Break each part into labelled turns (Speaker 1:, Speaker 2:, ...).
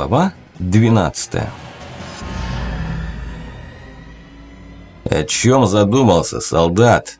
Speaker 1: Глава 12 «О чем задумался, солдат?»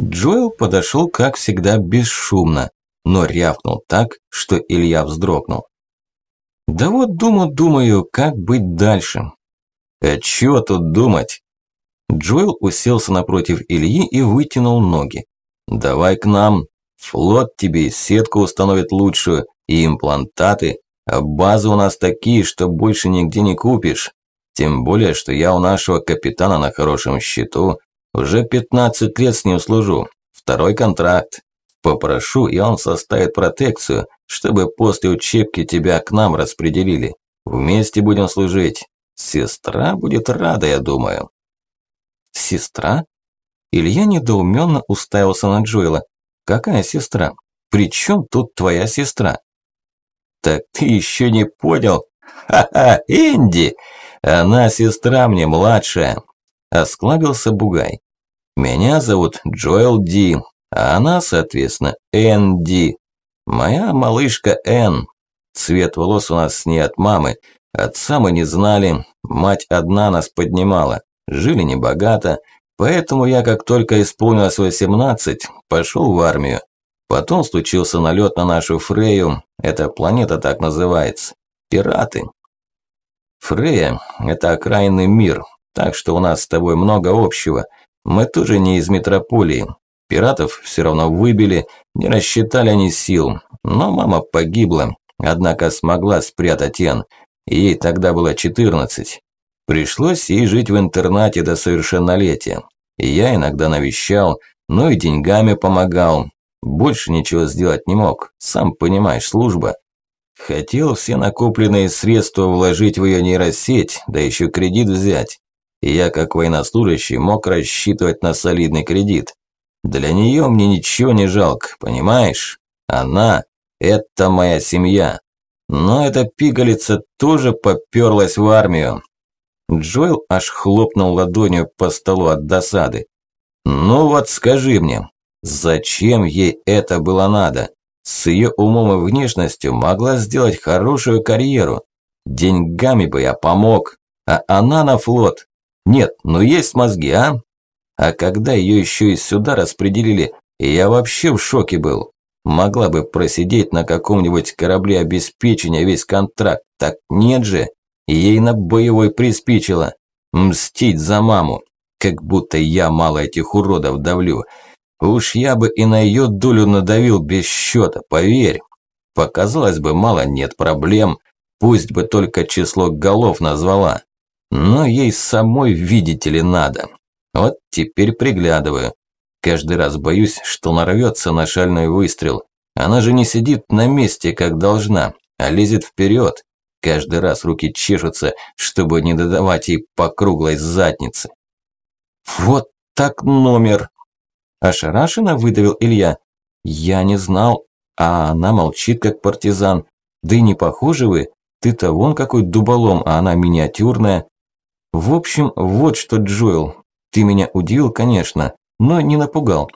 Speaker 1: Джоэл подошел, как всегда, бесшумно, но рявкнул так, что Илья вздрогнул. «Да вот думаю-думаю, как быть дальше». «А чего тут думать?» Джоэл уселся напротив Ильи и вытянул ноги. «Давай к нам. Флот тебе сетку установит лучшую, и имплантаты, а базы у нас такие, что больше нигде не купишь. Тем более, что я у нашего капитана на хорошем счету. Уже 15 лет с ним служу. Второй контракт. Попрошу, и он составит протекцию, чтобы после учебки тебя к нам распределили. Вместе будем служить. Сестра будет рада, я думаю. Сестра? Илья недоуменно уставился на Джоэла. Какая сестра? Причем тут твоя сестра? «Так ты еще не понял? Ха-ха, Энди! Она сестра мне младшая!» Осклабился Бугай. «Меня зовут Джоэл Ди, а она, соответственно, Энди. Моя малышка Эн. Цвет волос у нас с ней от мамы. Отца мы не знали, мать одна нас поднимала. Жили небогато, поэтому я, как только исполнилось 18, пошел в армию. Потом случился налет на нашу Фрею, эта планета так называется. Пираты. Фрея – это окраинный мир, так что у нас с тобой много общего. Мы тоже не из метрополии. Пиратов все равно выбили, не рассчитали они сил. Но мама погибла, однако смогла спрятать Эн. Ей тогда было 14. Пришлось ей жить в интернате до совершеннолетия. Я иногда навещал, ну и деньгами помогал. Больше ничего сделать не мог, сам понимаешь, служба. Хотел все накопленные средства вложить в ее нейросеть, да еще кредит взять. И я, как военнослужащий, мог рассчитывать на солидный кредит. Для нее мне ничего не жалко, понимаешь? Она – это моя семья. Но эта пигалица тоже поперлась в армию. Джоэл аж хлопнул ладонью по столу от досады. «Ну вот скажи мне, Зачем ей это было надо? С ее умом и внешностью могла сделать хорошую карьеру. Деньгами бы я помог. А она на флот. Нет, ну есть мозги, а? А когда ее еще и сюда распределили, я вообще в шоке был. Могла бы просидеть на каком-нибудь корабле обеспечения весь контракт. Так нет же. Ей на боевой приспичило. Мстить за маму. Как будто я мало этих уродов давлю. Уж я бы и на ее долю надавил без счета, поверь. Показалось бы, мало нет проблем, пусть бы только число голов назвала. Но ей самой, видите ли, надо. Вот теперь приглядываю. Каждый раз боюсь, что нарвется на шальной выстрел. Она же не сидит на месте, как должна, а лезет вперед. Каждый раз руки чешутся, чтобы не додавать ей по круглой заднице. Вот так номер. Ошарашенно выдавил Илья. Я не знал, а она молчит, как партизан. Да и не похожи вы. Ты-то вон какой дуболом, а она миниатюрная. В общем, вот что, Джоэл. Ты меня удивил, конечно, но не напугал.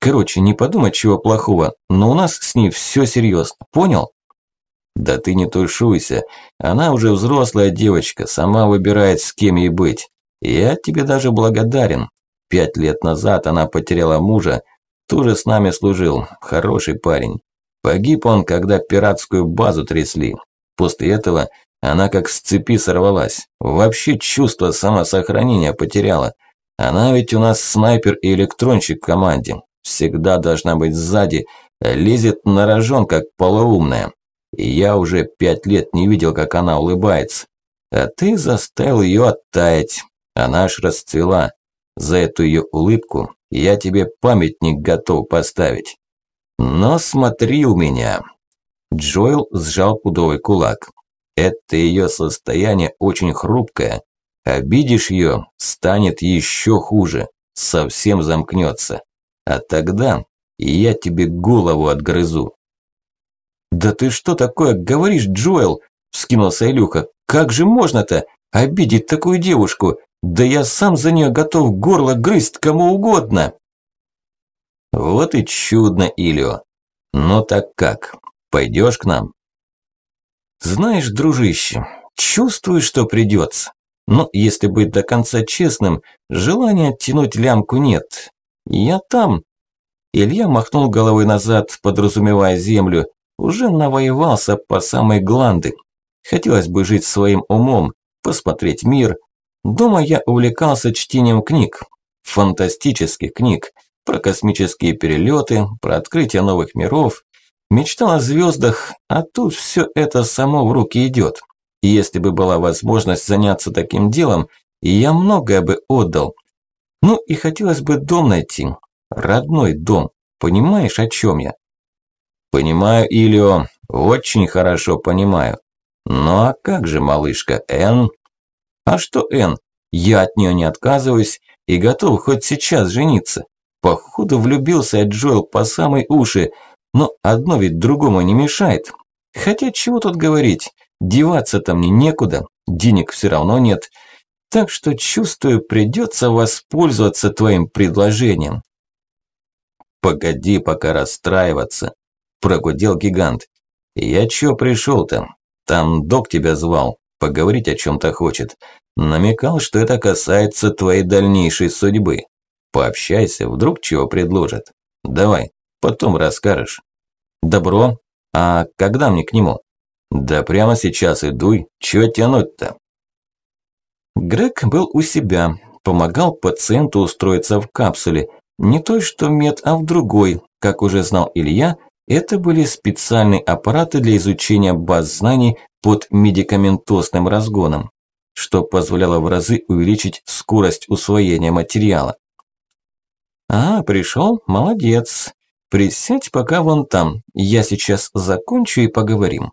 Speaker 1: Короче, не подумай чего плохого, но у нас с ней все серьезно, понял? Да ты не тушуйся. Она уже взрослая девочка, сама выбирает, с кем ей быть. Я тебе даже благодарен. Пять лет назад она потеряла мужа, тоже с нами служил, хороший парень. Погиб он, когда пиратскую базу трясли. После этого она как с цепи сорвалась. Вообще чувство самосохранения потеряла. Она ведь у нас снайпер и электронщик в команде. Всегда должна быть сзади, лезет на рожон, как полоумная. И я уже пять лет не видел, как она улыбается. А ты заставил ее оттаять. Она аж расцвела. За эту ее улыбку я тебе памятник готов поставить. Но смотри у меня. Джоэл сжал пудовый кулак. Это ее состояние очень хрупкое. Обидишь ее, станет еще хуже. Совсем замкнется. А тогда я тебе голову отгрызу. «Да ты что такое говоришь, Джоэл?» – вскинулся Илюха. «Как же можно-то обидеть такую девушку? Да я сам за нее готов горло грызть кому угодно. Вот и чудно, Илио. Ну так как, пойдешь к нам? Знаешь, дружище, чувствую, что придется. Но если быть до конца честным, желания оттянуть лямку нет. Я там. Илья махнул головой назад, подразумевая землю. Уже навоевался по самой гланды. Хотелось бы жить своим умом, посмотреть мир. Дома я увлекался чтением книг. Фантастических книг. Про космические перелеты, про открытие новых миров. Мечтал о звездах, а тут все это само в руки идет. И если бы была возможность заняться таким делом, я многое бы отдал. Ну и хотелось бы дом найти. Родной дом. Понимаешь, о чем я? Понимаю, Илио. Очень хорошо понимаю. Ну а как же малышка Н? А что Н? Я от нее не отказываюсь и готов хоть сейчас жениться. Походу влюбился Джоэл по самой уши, но одно ведь другому не мешает. Хотя чего тут говорить, деваться-то мне некуда, денег все равно нет. Так что, чувствую, придется воспользоваться твоим предложением. Погоди пока расстраиваться, прогудел гигант. Я чё пришел-то? Там док тебя звал, поговорить о чем-то хочет. Намекал, что это касается твоей дальнейшей судьбы. Пообщайся, вдруг чего предложат. Давай, потом расскажешь. Добро. А когда мне к нему? Да прямо сейчас идуй. Чего тянуть-то? Грег был у себя, помогал пациенту устроиться в капсуле. Не той, что мед, а в другой. Как уже знал Илья, это были специальные аппараты для изучения баз знаний под медикаментозным разгоном, что позволяло в разы увеличить скорость усвоения материала. «А, пришел? Молодец. Присядь пока вон там. Я сейчас закончу и поговорим».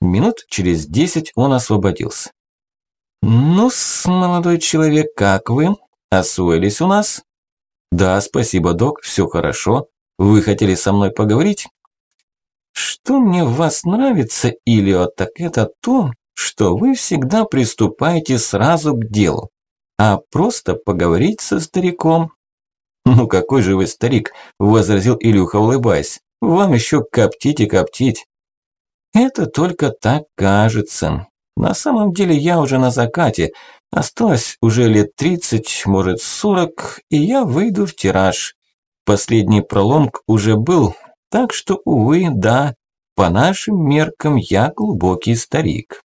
Speaker 1: Минут через десять он освободился. ну молодой человек, как вы? Освоились у нас?» «Да, спасибо, док, все хорошо. Вы хотели со мной поговорить?» «Что мне в вас нравится, Илио, так это то, что вы всегда приступаете сразу к делу. А просто поговорить со стариком «Ну какой же вы старик!» – возразил Илюха, улыбаясь. «Вам еще коптить и коптить». «Это только так кажется. На самом деле я уже на закате. Осталось уже лет тридцать, может сорок, и я выйду в тираж. Последний проломк уже был, так что, увы, да, по нашим меркам я глубокий старик».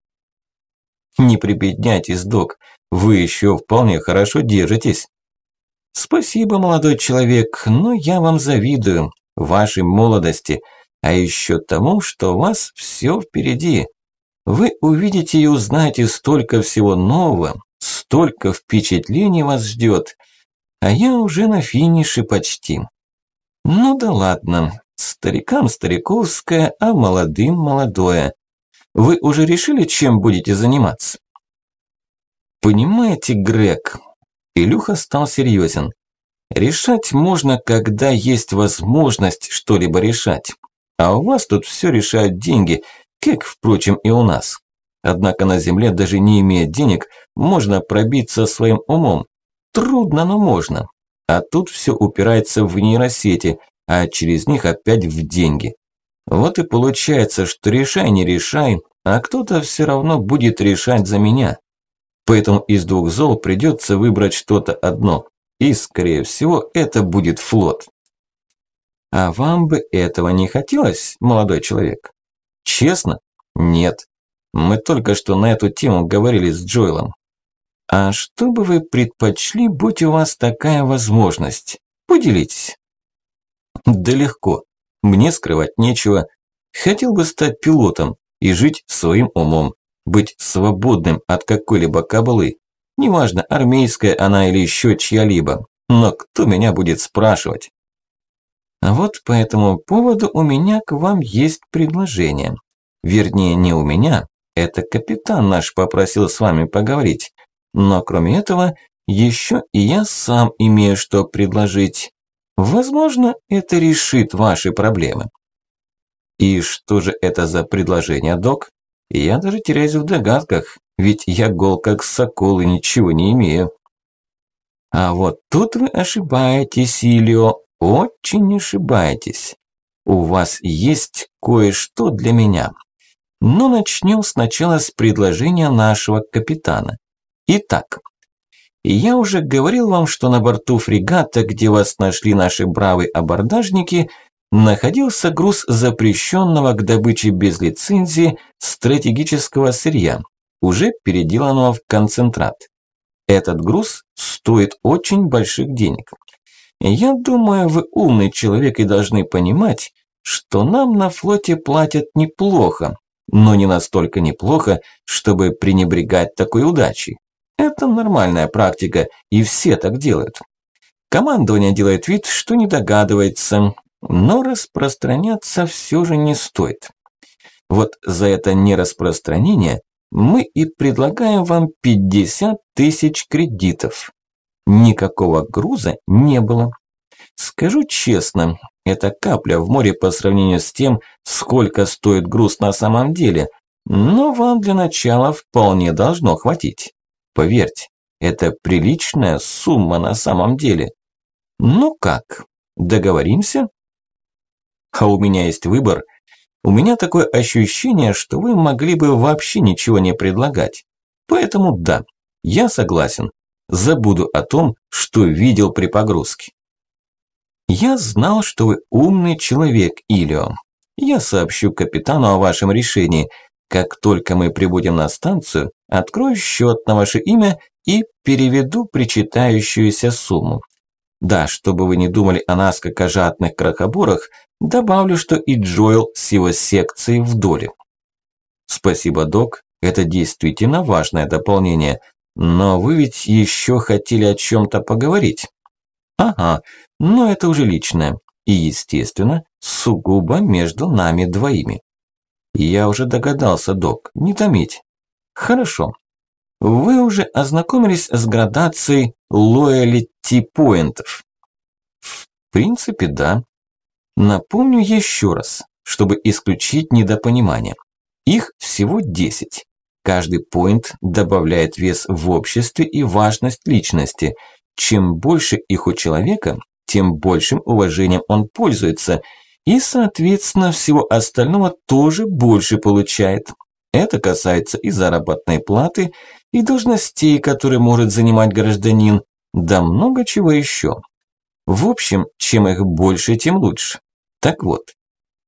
Speaker 1: «Не прибедняйтесь, док, вы еще вполне хорошо держитесь». Спасибо, молодой человек, но я вам завидую, вашей молодости, а еще тому, что у вас все впереди. Вы увидите и узнаете столько всего нового, столько впечатлений вас ждет, а я уже на финише почти. Ну да ладно, старикам стариковское, а молодым молодое. Вы уже решили, чем будете заниматься? Понимаете, Грег, Илюха стал серьезен. Решать можно, когда есть возможность что-либо решать. А у вас тут все решают деньги, как, впрочем, и у нас. Однако на земле, даже не имея денег, можно пробиться своим умом. Трудно, но можно. А тут все упирается в нейросети, а через них опять в деньги. Вот и получается, что решай, не решай, а кто-то все равно будет решать за меня. Поэтому из двух зол придется выбрать что-то одно. И, скорее всего, это будет флот. А вам бы этого не хотелось, молодой человек? Честно? Нет. Мы только что на эту тему говорили с Джоэлом. А что бы вы предпочли, будь у вас такая возможность? Поделитесь. Да легко. Мне скрывать нечего. Хотел бы стать пилотом и жить своим умом быть свободным от какой-либо кабалы. Неважно, армейская она или еще чья-либо. Но кто меня будет спрашивать? А вот по этому поводу у меня к вам есть предложение. Вернее, не у меня. Это капитан наш попросил с вами поговорить. Но кроме этого, еще и я сам имею что предложить. Возможно, это решит ваши проблемы. И что же это за предложение, док? Я даже теряюсь в догадках, ведь я гол как сокол и ничего не имею. А вот тут вы ошибаетесь, Ильо, очень ошибаетесь. У вас есть кое-что для меня. Но начнем сначала с предложения нашего капитана. Итак, я уже говорил вам, что на борту фрегата, где вас нашли наши бравые абордажники, находился груз запрещенного к добыче без лицензии стратегического сырья, уже переделанного в концентрат. Этот груз стоит очень больших денег. Я думаю, вы умный человек и должны понимать, что нам на флоте платят неплохо, но не настолько неплохо, чтобы пренебрегать такой удачей. Это нормальная практика, и все так делают. Командование делает вид, что не догадывается, но распространяться все же не стоит. Вот за это нераспространение мы и предлагаем вам 50 тысяч кредитов. Никакого груза не было. Скажу честно, это капля в море по сравнению с тем, сколько стоит груз на самом деле, но вам для начала вполне должно хватить. Поверьте, это приличная сумма на самом деле. Ну как, договоримся? А у меня есть выбор. У меня такое ощущение, что вы могли бы вообще ничего не предлагать. Поэтому да, я согласен. Забуду о том, что видел при погрузке. Я знал, что вы умный человек, Илио. Я сообщу капитану о вашем решении. Как только мы прибудем на станцию, открою счет на ваше имя и переведу причитающуюся сумму. Да, чтобы вы не думали о нас как о жадных крохоборах, добавлю, что и Джоэл с его секцией в доле. Спасибо, док, это действительно важное дополнение. Но вы ведь еще хотели о чем-то поговорить. Ага, но это уже личное. И, естественно, сугубо между нами двоими. Я уже догадался, док, не томить. Хорошо. Вы уже ознакомились с градацией loyalty поинтов? В принципе, да. Напомню еще раз, чтобы исключить недопонимание. Их всего 10. Каждый поинт добавляет вес в обществе и важность личности. Чем больше их у человека, тем большим уважением он пользуется и, соответственно, всего остального тоже больше получает. Это касается и заработной платы, и должностей, которые может занимать гражданин, да много чего еще. В общем, чем их больше, тем лучше. Так вот,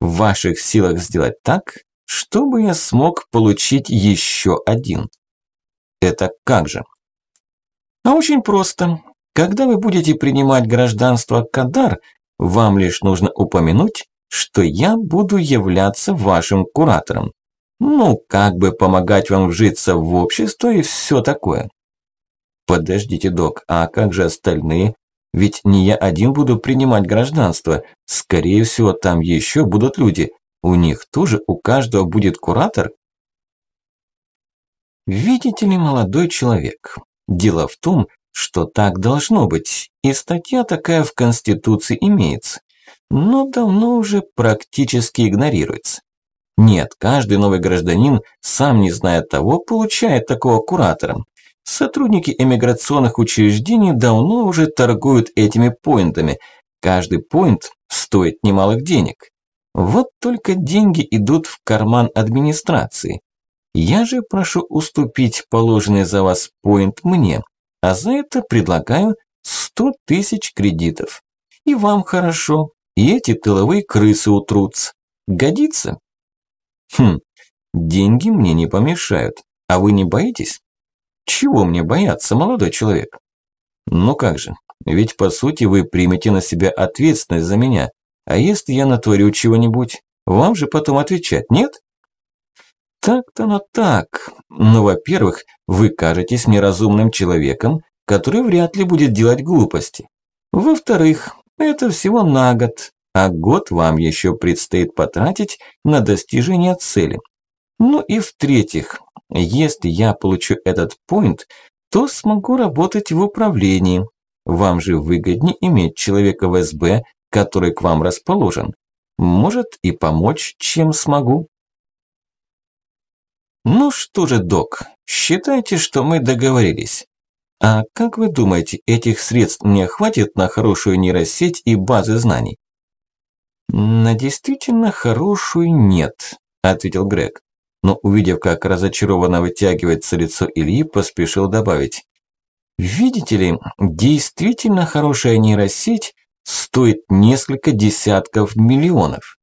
Speaker 1: в ваших силах сделать так, чтобы я смог получить еще один. Это как же? А очень просто. Когда вы будете принимать гражданство Кадар, вам лишь нужно упомянуть, что я буду являться вашим куратором. Ну, как бы помогать вам вжиться в общество и все такое. Подождите, док, а как же остальные? Ведь не я один буду принимать гражданство. Скорее всего, там еще будут люди. У них тоже у каждого будет куратор? Видите ли, молодой человек, дело в том, что так должно быть, и статья такая в Конституции имеется, но давно уже практически игнорируется. Нет, каждый новый гражданин, сам не зная того, получает такого куратора. Сотрудники эмиграционных учреждений давно уже торгуют этими поинтами. Каждый поинт стоит немалых денег. Вот только деньги идут в карман администрации. Я же прошу уступить положенный за вас поинт мне, а за это предлагаю 100 тысяч кредитов. И вам хорошо, и эти тыловые крысы утрутся. Годится? Хм, деньги мне не помешают. А вы не боитесь? Чего мне бояться, молодой человек? Ну как же, ведь по сути вы примете на себя ответственность за меня. А если я натворю чего-нибудь, вам же потом отвечать, нет? Так-то на так. Ну, во-первых, вы кажетесь мне разумным человеком, который вряд ли будет делать глупости. Во-вторых, это всего на год, а год вам еще предстоит потратить на достижение цели. Ну и в-третьих, если я получу этот поинт, то смогу работать в управлении. Вам же выгоднее иметь человека в СБ, который к вам расположен. Может и помочь, чем смогу. Ну что же, док, считайте, что мы договорились. А как вы думаете, этих средств мне хватит на хорошую нейросеть и базы знаний? На действительно хорошую нет, ответил Грег. но увидев, как разочарованно вытягивается лицо Ильи, поспешил добавить. Видите ли, действительно хорошая нейросеть стоит несколько десятков миллионов.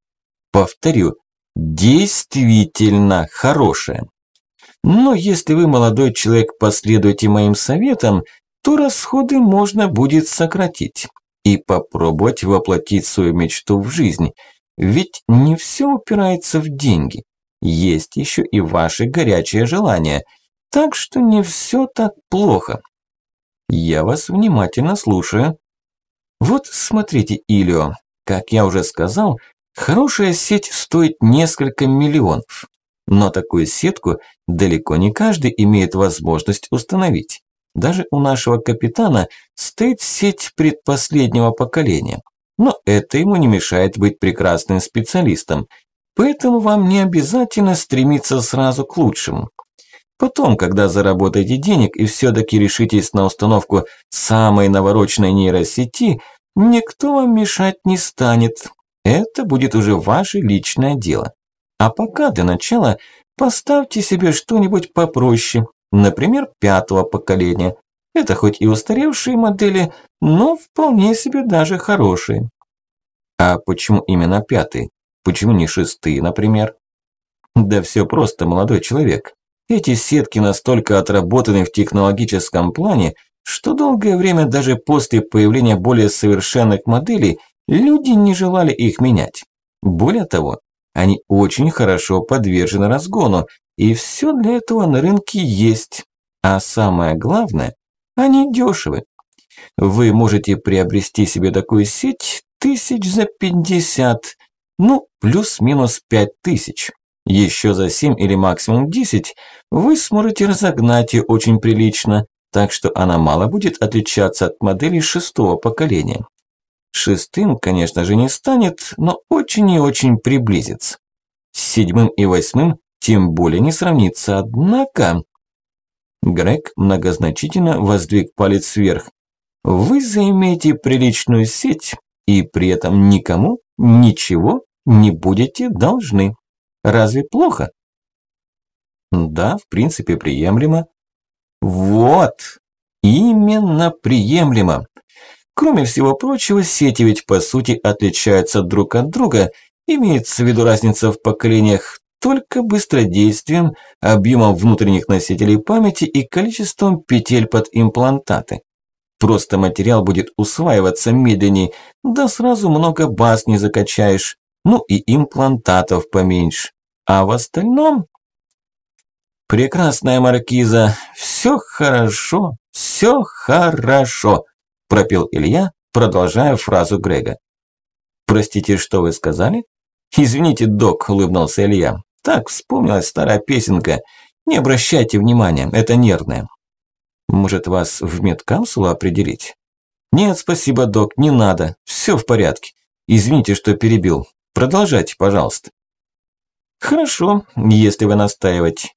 Speaker 1: Повторю, действительно хорошая. Но если вы, молодой человек, последуете моим советам, то расходы можно будет сократить и попробовать воплотить свою мечту в жизнь. Ведь не все упирается в деньги. Есть еще и ваши горячие желания. Так что не все так плохо. Я вас внимательно слушаю. Вот смотрите, Илио, как я уже сказал, хорошая сеть стоит несколько миллионов. Но такую сетку далеко не каждый имеет возможность установить. Даже у нашего капитана стоит сеть предпоследнего поколения. Но это ему не мешает быть прекрасным специалистом. Поэтому вам не обязательно стремиться сразу к лучшему. Потом, когда заработаете денег и все-таки решитесь на установку самой навороченной нейросети, никто вам мешать не станет. Это будет уже ваше личное дело. А пока для начала поставьте себе что-нибудь попроще, например, пятого поколения. Это хоть и устаревшие модели, но вполне себе даже хорошие. А почему именно пятый? Почему не шестые, например? Да все просто, молодой человек. Эти сетки настолько отработаны в технологическом плане, что долгое время даже после появления более совершенных моделей люди не желали их менять. Более того, они очень хорошо подвержены разгону, и все для этого на рынке есть. А самое главное, они дешевы. Вы можете приобрести себе такую сеть тысяч за 50, ну, плюс-минус 5 тысяч. Еще за 7 или максимум 10 вы сможете разогнать ее очень прилично, так что она мало будет отличаться от модели шестого поколения. Шестым, конечно же, не станет, но очень и очень приблизится. С седьмым и восьмым тем более не сравнится, однако... Грег многозначительно воздвиг палец вверх. Вы заимеете приличную сеть и при этом никому ничего не будете должны. Разве плохо? Да, в принципе, приемлемо. Вот, именно приемлемо. Кроме всего прочего, сети ведь по сути отличаются друг от друга, имеется в виду разница в поколениях только быстродействием, объемом внутренних носителей памяти и количеством петель под имплантаты. Просто материал будет усваиваться медленнее, да сразу много баз не закачаешь, ну и имплантатов поменьше. А в остальном... Прекрасная маркиза, все хорошо, все хорошо пропел Илья, продолжая фразу Грега. «Простите, что вы сказали?» «Извините, док», – улыбнулся Илья. «Так вспомнилась старая песенка. Не обращайте внимания, это нервное». «Может, вас в медкапсулу определить?» «Нет, спасибо, док, не надо. Все в порядке. Извините, что перебил. Продолжайте, пожалуйста». «Хорошо, если вы настаиваете.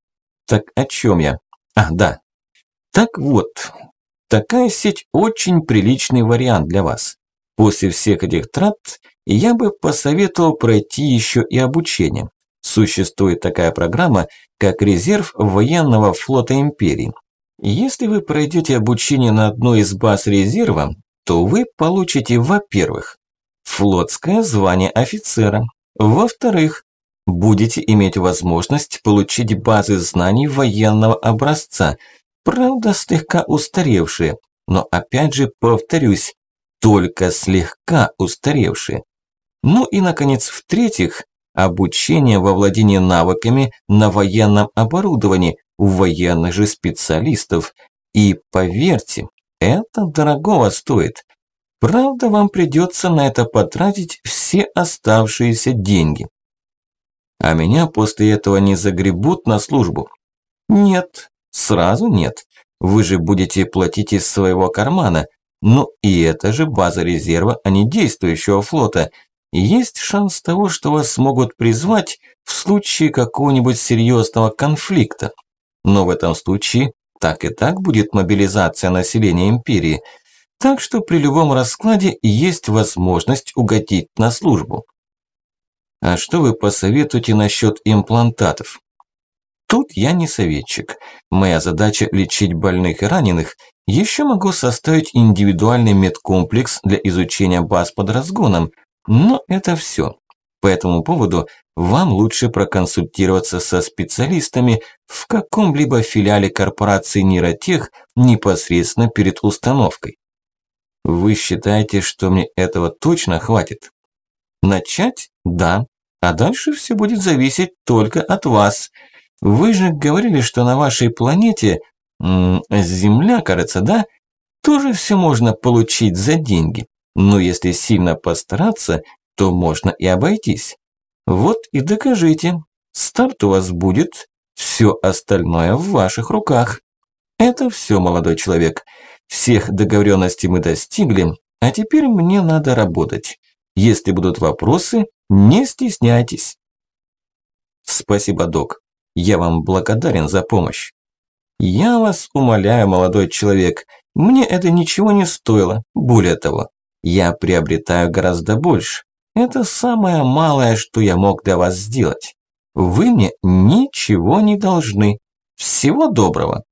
Speaker 1: Так о чем я? А, да. Так вот, Такая сеть очень приличный вариант для вас. После всех этих трат я бы посоветовал пройти еще и обучение. Существует такая программа, как резерв военного флота империи. Если вы пройдете обучение на одной из баз резерва, то вы получите, во-первых, флотское звание офицера, во-вторых, будете иметь возможность получить базы знаний военного образца – Правда, слегка устаревшие, но опять же повторюсь, только слегка устаревшие. Ну и, наконец, в-третьих, обучение во владении навыками на военном оборудовании у военных же специалистов. И поверьте, это дорогого стоит. Правда, вам придется на это потратить все оставшиеся деньги. А меня после этого не загребут на службу. Нет, Сразу нет. Вы же будете платить из своего кармана. Ну и это же база резерва, а не действующего флота. Есть шанс того, что вас смогут призвать в случае какого-нибудь серьезного конфликта. Но в этом случае так и так будет мобилизация населения империи. Так что при любом раскладе есть возможность угодить на службу. А что вы посоветуете насчет имплантатов? Тут я не советчик. Моя задача лечить больных и раненых. Еще могу составить индивидуальный медкомплекс для изучения баз под разгоном. Но это все. По этому поводу вам лучше проконсультироваться со специалистами в каком-либо филиале корпорации Нейротех непосредственно перед установкой. Вы считаете, что мне этого точно хватит? Начать? Да. А дальше все будет зависеть только от вас. Вы же говорили, что на вашей планете, Земля, кажется, да, тоже все можно получить за деньги. Но если сильно постараться, то можно и обойтись. Вот и докажите. Старт у вас будет, все остальное в ваших руках. Это все, молодой человек. Всех договоренностей мы достигли, а теперь мне надо работать. Если будут вопросы, не стесняйтесь. Спасибо, док. Я вам благодарен за помощь. Я вас умоляю, молодой человек, мне это ничего не стоило. Более того, я приобретаю гораздо больше. Это самое малое, что я мог для вас сделать. Вы мне ничего не должны. Всего доброго.